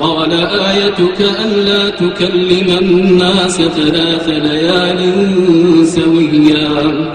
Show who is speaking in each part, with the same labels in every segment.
Speaker 1: قال آيتك ألا تكلم الناس ثلاث ليال سويا.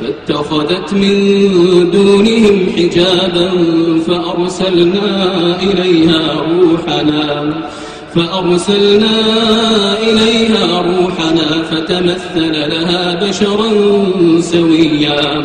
Speaker 1: فاتخذت من دونهم حجابا فأرسلنا إليها روحنا فأرسلنا إليها روحنا فتمثل لها بشرا سويا.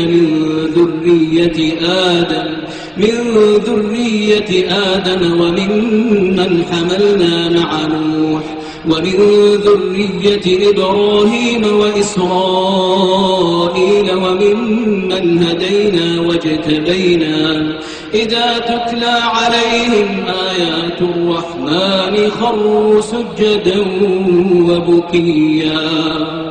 Speaker 1: ذرية آدم من ذرية آدم وممن حملنا مع نوح ومن ذرية إبراهيم وإسرائيل وممن هدينا واجتبينا. إذا تتلى عليهم آيات الرحمن خروا سجدا وبكيا.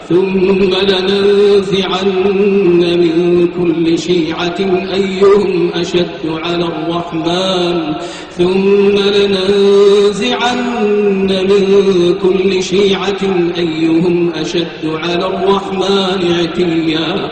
Speaker 1: ثم لننزعن من كل شيعة أيهم أشد على الرحمن. ثم لننزعن من كل شيعة أيهم أشد على الرحمن. عتيا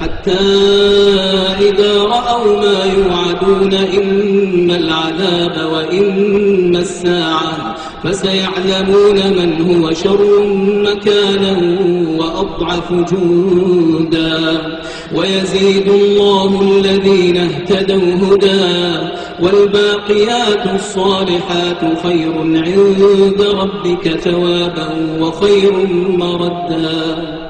Speaker 1: حتى إذا رأوا ما يوعدون إما العذاب وإما الساعة فسيعلمون من هو شر مكانا وأضعف جندا. ويزيد الله الذين اهتدوا هدى والباقيات الصالحات خير عند ربك ثوابا وخير مردا.